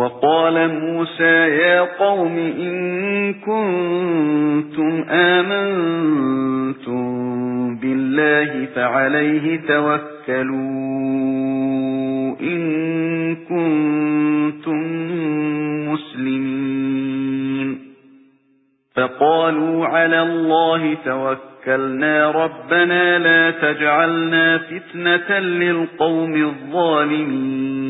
وَقَالَ مُوسَى يَا قَوْمِ إِن كُنتُمْ آمَنتُم بالله فعليه توكلوا إن كنتم مسلمين. فقالوا على الله توكلنا ربنا لا تجعلنا فتنة للقوم الظالمين.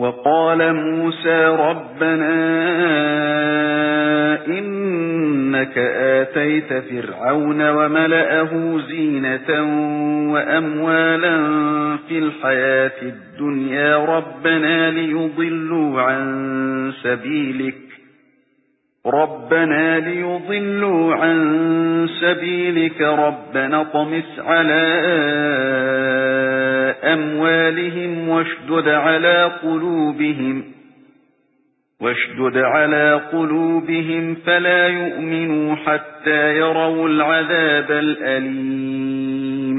وَقَالَ مُوسَى رَبَّنَا إِنَّكَ آتَيْتَ فِرْعَوْنَ وَمَلَأَهُ زِينَةً وَأَمْوَالًا فِي الْحَيَاةِ الدُّنْيَا رَبَّنَا لِيُضِلُّوا عَن سَبِيلِكَ رَبَّنَا لِيُضِلُّوا عَن سَبِيلِكَ رَبَّنَا طَمِسْ عَلَى أَمْوَالِهِمْ وَاشْدُدْ عَلَى قُلُوبِهِمْ واشدد على قلوبهم فلا يؤمنوا حتى يروا العذاب الأليم.